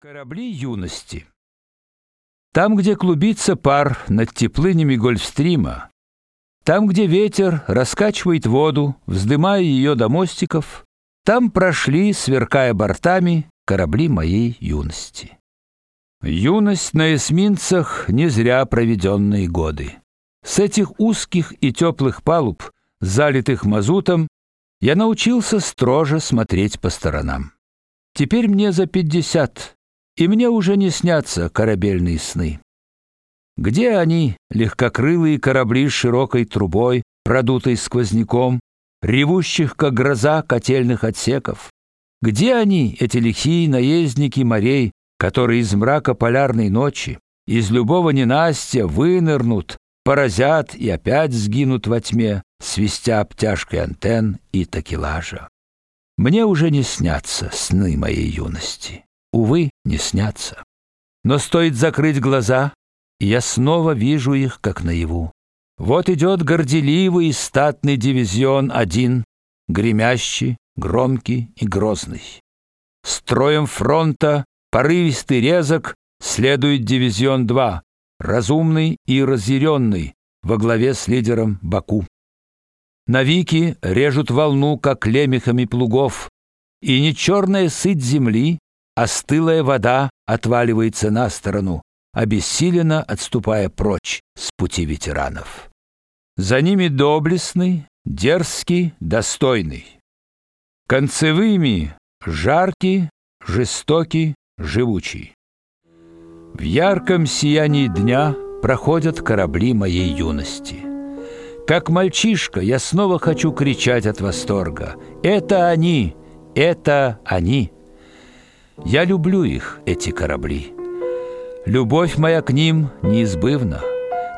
Корабли юности. Там, где клубится пар над теплынями Гольфстрима, там, где ветер раскачивает воду, вздымая ее до мостиков, там прошли, сверкая бортами, корабли моей юности. Юность на эсминцах не зря проведенные годы. С этих узких и теплых палуб, залитых мазутом, я научился строже смотреть по сторонам. Теперь мне за пятьдесят и мне уже не снятся корабельные сны. Где они, легкокрылые корабли с широкой трубой, продутой сквозняком, ревущих как гроза котельных отсеков? Где они, эти лихие наездники морей, которые из мрака полярной ночи, из любого ненастья вынырнут, поразят и опять сгинут во тьме, свистя обтяжкой антенн и такелажа? Мне уже не снятся сны моей юности увы, не снятся. Но стоит закрыть глаза, и я снова вижу их, как наяву. Вот идет горделивый и статный дивизион один, гремящий, громкий и грозный. Строем фронта, порывистый резок, следует дивизион два, разумный и разъяренный, во главе с лидером Баку. Навики режут волну, как лемехами плугов, и не черная сыть земли, а стылая вода отваливается на сторону, обессиленно отступая прочь с пути ветеранов. За ними доблестный, дерзкий, достойный. Концевыми жаркий, жестокий, живучий. В ярком сиянии дня проходят корабли моей юности. Как мальчишка я снова хочу кричать от восторга: "Это они! Это они!" Я люблю их, эти корабли. Любовь моя к ним неизбывна,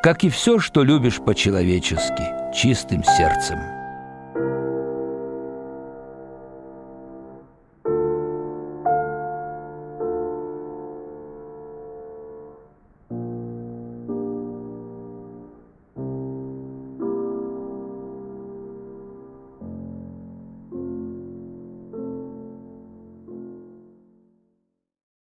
как и все, что любишь по-человечески, чистым сердцем.